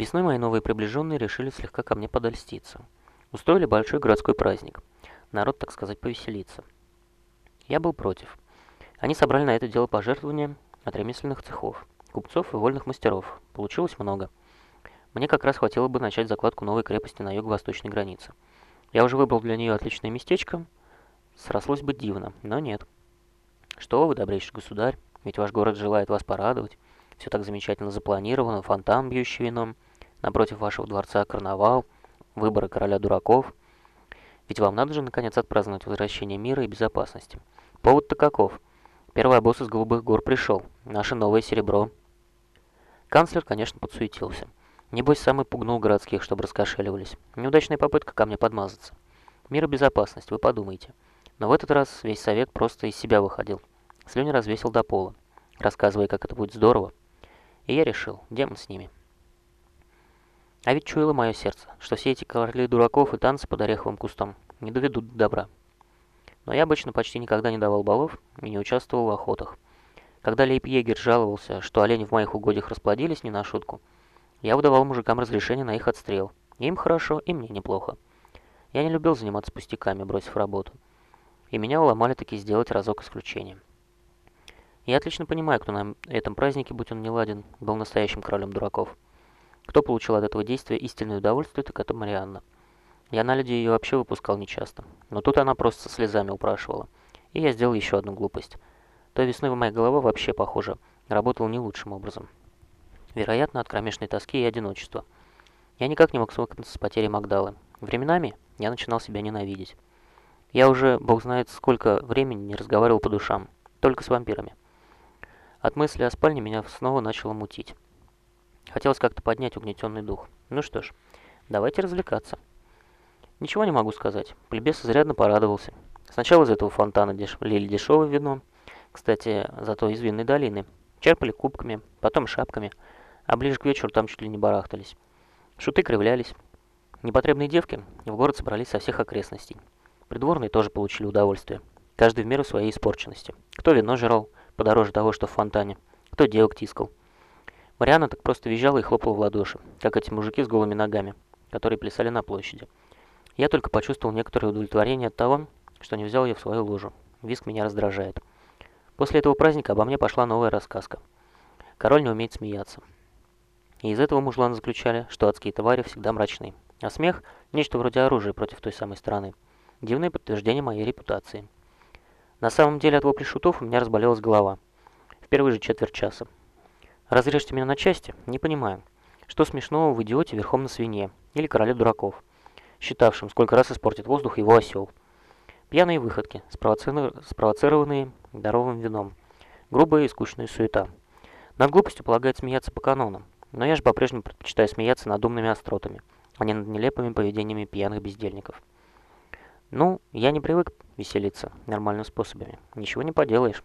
Весной мои новые приближенные решили слегка ко мне подольститься. Устроили большой городской праздник. Народ, так сказать, повеселиться. Я был против. Они собрали на это дело пожертвования от ремесленных цехов, купцов и вольных мастеров. Получилось много. Мне как раз хватило бы начать закладку новой крепости на юго-восточной границе. Я уже выбрал для нее отличное местечко. Срослось бы дивно, но нет. Что вы, добрейший государь, ведь ваш город желает вас порадовать. Все так замечательно запланировано, фонтан, бьющий вином, напротив вашего дворца карнавал, выборы короля дураков. Ведь вам надо же наконец отпраздновать возвращение мира и безопасности. Повод-то каков? Первый босс из Голубых гор пришел. Наше новое серебро. Канцлер, конечно, подсуетился. Небось, самый пугнул городских, чтобы раскошеливались. Неудачная попытка ко мне подмазаться. Мир и безопасность, вы подумайте. Но в этот раз весь совет просто из себя выходил. Слюни развесил до пола, рассказывая, как это будет здорово. И я решил, демон с ними. А ведь чуяло мое сердце, что все эти короли дураков и танцы под ореховым кустом не доведут до добра. Но я обычно почти никогда не давал балов и не участвовал в охотах. Когда лейб-егерь жаловался, что олени в моих угодьях расплодились не на шутку, я выдавал мужикам разрешение на их отстрел. Им хорошо, и мне неплохо. Я не любил заниматься пустяками, бросив работу. И меня уломали таки сделать разок исключения. Я отлично понимаю, кто на этом празднике, будь он не ладен, был настоящим королем дураков. Кто получил от этого действия истинное удовольствие, так это Марианна. Я на люди ее вообще выпускал нечасто. Но тут она просто слезами упрашивала. И я сделал еще одну глупость. Той весной моя голова вообще, похоже, работала не лучшим образом. Вероятно, от кромешной тоски и одиночества. Я никак не мог свыкнуться с потерей Магдалы. Временами я начинал себя ненавидеть. Я уже, бог знает, сколько времени не разговаривал по душам. Только с вампирами. От мысли о спальне меня снова начало мутить. Хотелось как-то поднять угнетенный дух. Ну что ж, давайте развлекаться. Ничего не могу сказать. Плебес изрядно порадовался. Сначала из этого фонтана деш... лили дешевое вино. Кстати, зато из винной долины. Черпали кубками, потом шапками – а ближе к вечеру там чуть ли не барахтались. Шуты кривлялись. Непотребные девки в город собрались со всех окрестностей. Придворные тоже получили удовольствие. Каждый в меру своей испорченности. Кто вино жрал, подороже того, что в фонтане. Кто девок тискал. Мариана так просто визжала и хлопала в ладоши, как эти мужики с голыми ногами, которые плясали на площади. Я только почувствовал некоторое удовлетворение от того, что не взял ее в свою ложу. Виск меня раздражает. После этого праздника обо мне пошла новая рассказка. Король не умеет смеяться. И из этого мужлана заключали, что адские твари всегда мрачны. А смех – нечто вроде оружия против той самой стороны. Дивное подтверждение моей репутации. На самом деле от вопли шутов у меня разболелась голова. В первые же четверть часа. Разрежьте меня на части? Не понимаю. Что смешного в идиоте верхом на свинье? Или короле дураков? Считавшим, сколько раз испортит воздух его осел. Пьяные выходки, спровоцированные здоровым вином. Грубая и скучная суета. Над глупостью полагает смеяться по канонам. Но я же по-прежнему предпочитаю смеяться над умными остротами, а не над нелепыми поведениями пьяных бездельников. Ну, я не привык веселиться нормальными способами. Ничего не поделаешь.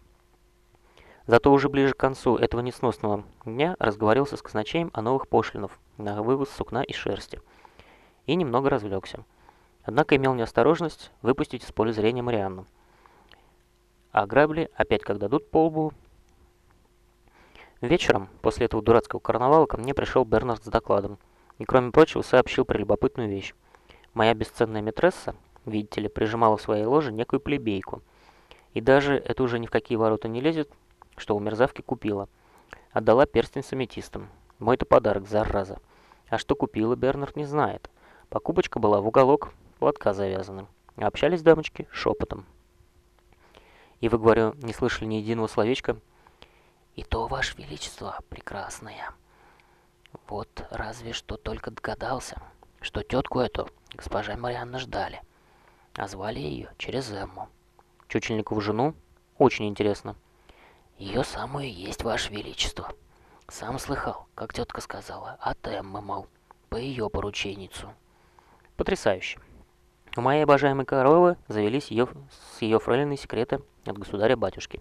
Зато уже ближе к концу этого несносного дня разговорился с казначеем о новых пошлинах на вывоз сукна и шерсти. И немного развлекся. Однако имел неосторожность выпустить из поля зрения Марианну. А грабли опять как дадут по лбу, Вечером, после этого дурацкого карнавала, ко мне пришел Бернард с докладом. И, кроме прочего, сообщил про любопытную вещь. Моя бесценная метресса, видите ли, прижимала в своей ложе некую плебейку. И даже, это уже ни в какие ворота не лезет, что у мерзавки купила. Отдала перстень с аметистом. Мой-то подарок, зараза. А что купила, Бернард не знает. Покупочка была в уголок, платка завязана. Общались дамочки шепотом. И вы, говорю, не слышали ни единого словечка и то, Ваше Величество, прекрасное. Вот разве что только догадался, что тетку эту госпожа Марианна ждали, а звали ее через Эмму. Чучельникову жену? Очень интересно. Ее самую есть, Ваше Величество. Сам слыхал, как тетка сказала, от Эммы, мол, по ее порученицу. Потрясающе. У моей обожаемой коровы завелись ее, с ее фрейлиной секреты от государя-батюшки.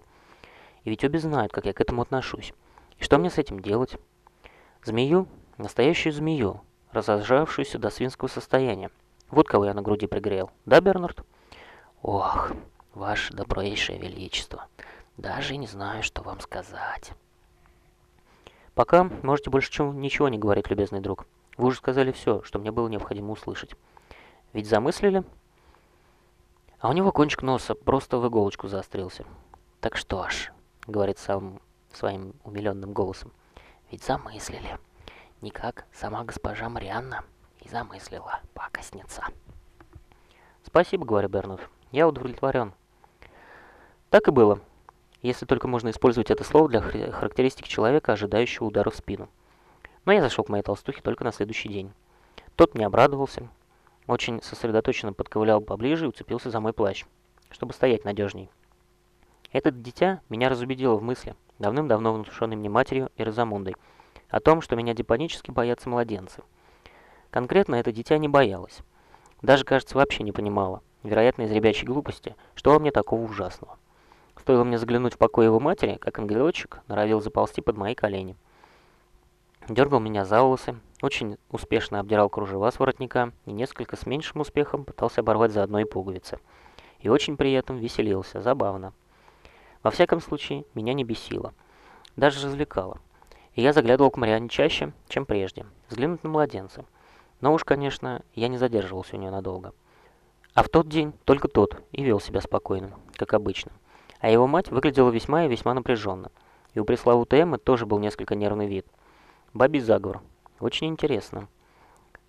И ведь обе знают, как я к этому отношусь. И что мне с этим делать? Змею, настоящую змею, разожравшуюся до свинского состояния. Вот кого я на груди пригрел. Да, Бернард? Ох, ваше добрейшее величество. Даже не знаю, что вам сказать. Пока можете больше ничего не говорить, любезный друг. Вы уже сказали все, что мне было необходимо услышать. Ведь замыслили? А у него кончик носа просто в иголочку заострился. Так что ж, говорит сам своим умиленным голосом, ведь замыслили. Никак сама госпожа Марианна и замыслила, пакостница. Спасибо, говорю Бернут. Я удовлетворен. Так и было, если только можно использовать это слово для характеристики человека, ожидающего удара в спину. Но я зашел к моей толстухе только на следующий день. Тот мне обрадовался, очень сосредоточенно подковылял поближе и уцепился за мой плащ, чтобы стоять надежней. Этот дитя меня разубедило в мысли, давным-давно внушенной мне матерью и Розамундой, о том, что меня депонически боятся младенцы. Конкретно это дитя не боялось. Даже, кажется, вообще не понимала, вероятно, из ребячей глупости, что во мне такого ужасного. Стоило мне заглянуть в покой его матери, как ангелочек норовил заползти под мои колени. Дергал меня за волосы, очень успешно обдирал кружева с воротника и несколько с меньшим успехом пытался оборвать заодно и пуговицы. И очень при этом веселился, забавно. Во всяком случае, меня не бесило. Даже развлекало. И я заглядывал к Мариане чаще, чем прежде, взглянуть на младенца. Но уж, конечно, я не задерживался у нее надолго. А в тот день только тот и вел себя спокойно, как обычно. А его мать выглядела весьма и весьма напряженно. И у пресловутой Эммы тоже был несколько нервный вид. Бабий заговор. Очень интересно.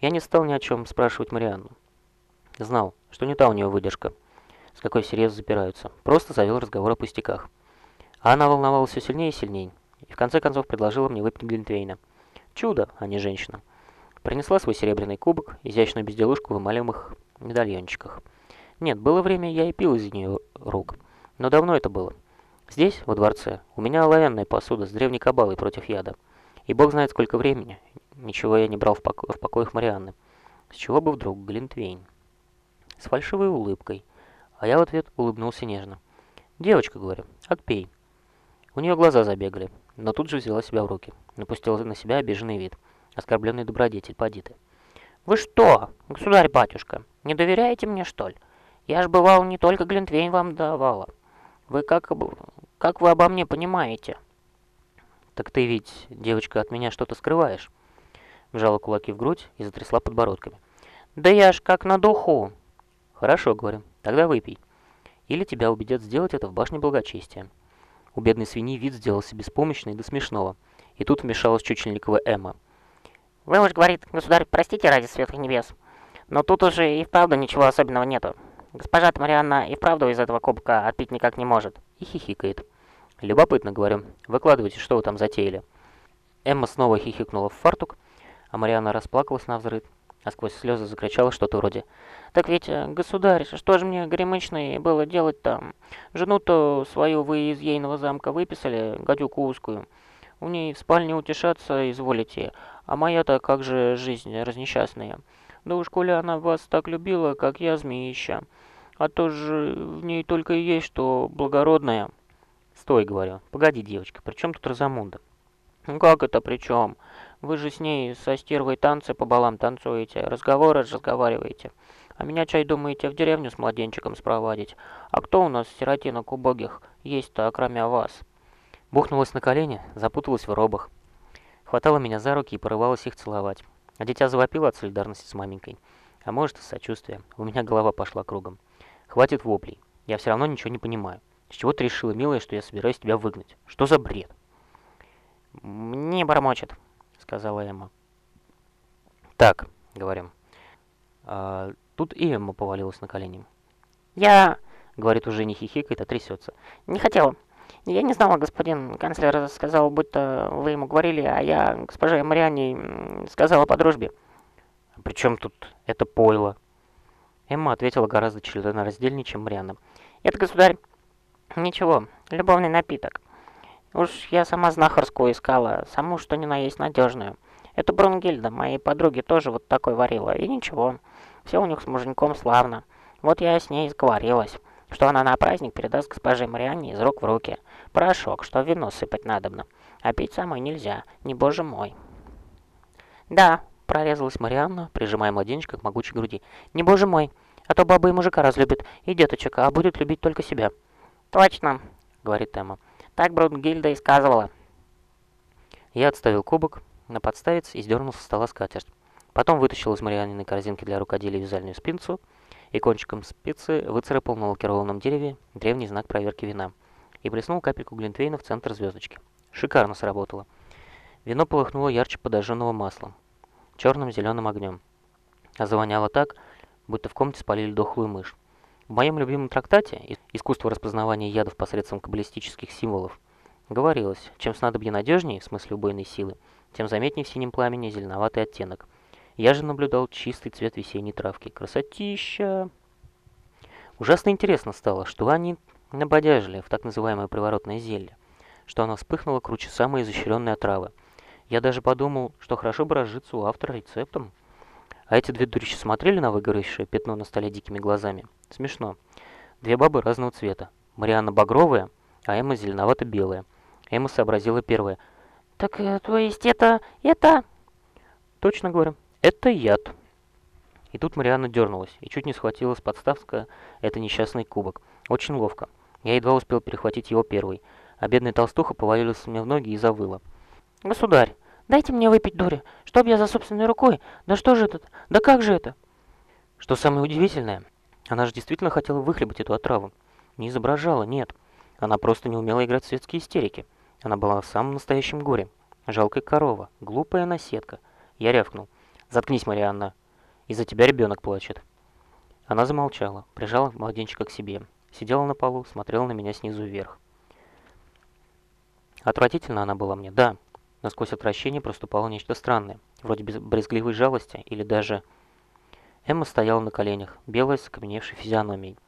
Я не стал ни о чем спрашивать Марианну. Знал, что не та у нее выдержка, с какой всерьез запираются. Просто завел разговор о пустяках. А она волновалась все сильнее и сильнее. И в конце концов предложила мне выпить глинтвейна. Чудо, а не женщина. Принесла свой серебряный кубок, изящную безделушку в эмалевых медальончиках. Нет, было время, я и пил из нее рук. Но давно это было. Здесь, во дворце, у меня оловянная посуда с древней кабалой против яда. И бог знает сколько времени. Ничего я не брал в, поко в покоях Марианны. С чего бы вдруг Глинтвейн? С фальшивой улыбкой. А я в ответ улыбнулся нежно. «Девочка, — говорю, — отпей». У нее глаза забегали, но тут же взяла себя в руки. Напустила на себя обиженный вид. Оскорбленный добродетель, поди ты. «Вы что, государь-батюшка, не доверяете мне, что ли? Я ж, бывал, не только Глинтвейн вам давала. Вы как, как вы обо мне понимаете?» «Так ты ведь, девочка, от меня что-то скрываешь?» Вжала кулаки в грудь и затрясла подбородками. «Да я ж как на духу!» «Хорошо, — говорю, — тогда выпей. Или тебя убедят сделать это в башне благочестия». У бедной свиньи вид сделался беспомощный до смешного. И тут вмешалась чучельниковая Эмма. «Вы уж, — говорит, — государь, простите ради светлых небес, но тут уже и вправду ничего особенного нету. Госпожа Марианна и вправду из этого кубка отпить никак не может». И хихикает. «Любопытно, — говорю. Выкладывайте, что вы там затеяли». Эмма снова хихикнула в фартук, а Марианна расплакалась на взрыв, а сквозь слезы закричала что-то вроде «Так ведь, э, государь, что же мне горемычной было делать-то? Жену-то свою вы из ейного замка выписали, гадюку узкую. У ней в спальне утешаться изволите, а моя-то как же жизнь разнесчастная. Да уж, коли она вас так любила, как я, змеища, а то же в ней только и есть что благородная». «Стой», — говорю. «Погоди, девочка, при чем тут Розамунда?» «Ну как это при чем? Вы же с ней со стервой танцы по балам танцуете, разговоры разговариваете. А меня, чай, думаете, в деревню с младенчиком спровадить? А кто у нас, сиротинок убогих, есть-то, кроме вас?» Бухнулась на колени, запуталась в робах. Хватала меня за руки и порывалась их целовать. А дитя завопило от солидарности с маменькой. А может, из сочувствия. У меня голова пошла кругом. Хватит воплей. Я все равно ничего не понимаю. С чего ты решила, милая, что я собираюсь тебя выгнать? Что за бред? «Не бормочет», — сказала Эмма. «Так», — говорим. А, тут и Эмма повалилась на колени. «Я...» — говорит, уже не хихикает, а трясется. «Не хотела. Я не знала, господин канцлер сказал, будто вы ему говорили, а я госпоже Марианне сказала по дружбе». «А «При чем тут это пойло?» Эмма ответила гораздо членораздельнее, чем Марианна. «Это, государь, Ничего, любовный напиток. Уж я сама знахарскую искала, саму что ни на есть надежную. Эту Брунгильда, моей подруги, тоже вот такой варила, и ничего. Все у них с муженьком славно. Вот я с ней сговорилась, что она на праздник передаст госпоже Марианне из рук в руки. Порошок, что вино сыпать надобно. А пить самой нельзя, не боже мой. Да, прорезалась Марианна, прижимая младенчика к могучей груди. Не боже мой, а то баба и мужика разлюбит, и деточек, а будет любить только себя. «Точно», — говорит Эмма. «Так Брунгильда и сказывала». Я отставил кубок на подставец и сдернул со стола скатерть. Потом вытащил из Марианиной корзинки для рукоделия вязальную спинцу и кончиком спицы выцарапал на лакированном дереве древний знак проверки вина и плеснул капельку глинтвейна в центр звездочки. Шикарно сработало. Вино полыхнуло ярче подожженного масла, черным зеленым огнем. А завоняло так, будто в комнате спалили дохлую мышь. В моем любимом трактате «Искусство распознавания ядов посредством каббалистических символов» говорилось, чем снадобье надежнее, в смысле убойной силы, тем заметнее в синем пламени зеленоватый оттенок. Я же наблюдал чистый цвет весенней травки. Красотища! Ужасно интересно стало, что они набодяжили в так называемое приворотное зелье, что оно вспыхнуло круче самой изощренной отравы. Я даже подумал, что хорошо бы разжиться у автора рецептом. А эти две дурищи смотрели на выгоревшее пятно на столе дикими глазами. Смешно. Две бабы разного цвета. Марианна багровая, а Эмма зеленовато-белая. Эмма сообразила первая. «Так, э, то есть это... это...» «Точно говорю, это яд». И тут Марианна дернулась и чуть не схватила с подставка это несчастный кубок. Очень ловко. Я едва успел перехватить его первый, а бедная толстуха повалилась мне в ноги и завыла. «Государь, дайте мне выпить дури, чтоб я за собственной рукой. Да что же это? Да как же это?» Что самое удивительное, она же действительно хотела выхлебать эту отраву. Не изображала, нет. Она просто не умела играть в светские истерики. Она была в самом настоящем горе. Жалкая корова, глупая наседка. Я рявкнул. «Заткнись, Марианна. Из-за тебя ребенок плачет». Она замолчала, прижала младенчика к себе. Сидела на полу, смотрела на меня снизу вверх. Отвратительно она была мне, да, но сквозь отвращение проступало нечто странное, вроде брезгливой жалости или даже Эмма стояла на коленях, белая с окаменевшей физиономией.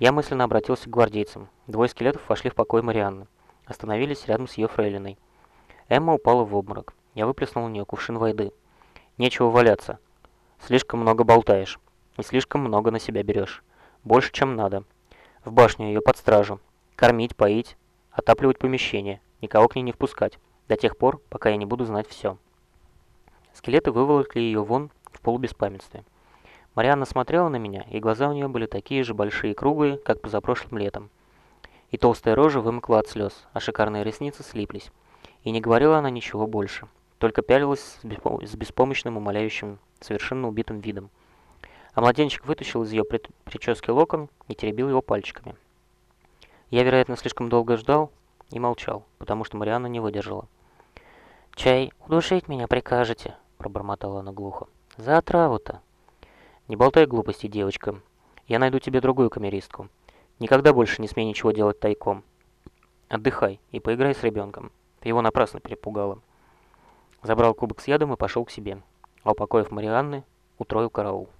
Я мысленно обратился к гвардейцам. Двое скелетов вошли в покой Марианны. Остановились рядом с ее фрейлиной. Эмма упала в обморок. Я выплеснул на нее кувшин воды. Нечего валяться. Слишком много болтаешь. И слишком много на себя берешь. Больше, чем надо. В башню ее под стражу. Кормить, поить, отапливать помещение. Никого к ней не впускать. До тех пор, пока я не буду знать все. Скелеты выволокли ее вон в полубеспамятстве. Марианна смотрела на меня, и глаза у нее были такие же большие и круглые, как позапрошлым летом. И толстая рожа вымыкла от слез, а шикарные ресницы слиплись. И не говорила она ничего больше, только пялилась с беспомощным, умоляющим, совершенно убитым видом. А младенчик вытащил из ее прически локон и теребил его пальчиками. Я, вероятно, слишком долго ждал и молчал, потому что Марианна не выдержала. «Чай, удушить меня прикажете?» – пробормотала она глухо. «За отраву-то!» «Не болтай глупости, девочка. Я найду тебе другую камеристку. Никогда больше не смей ничего делать тайком. Отдыхай и поиграй с ребенком. Ты его напрасно перепугала». Забрал кубок с ядом и пошел к себе. А упокоив Марианны, утроил караул.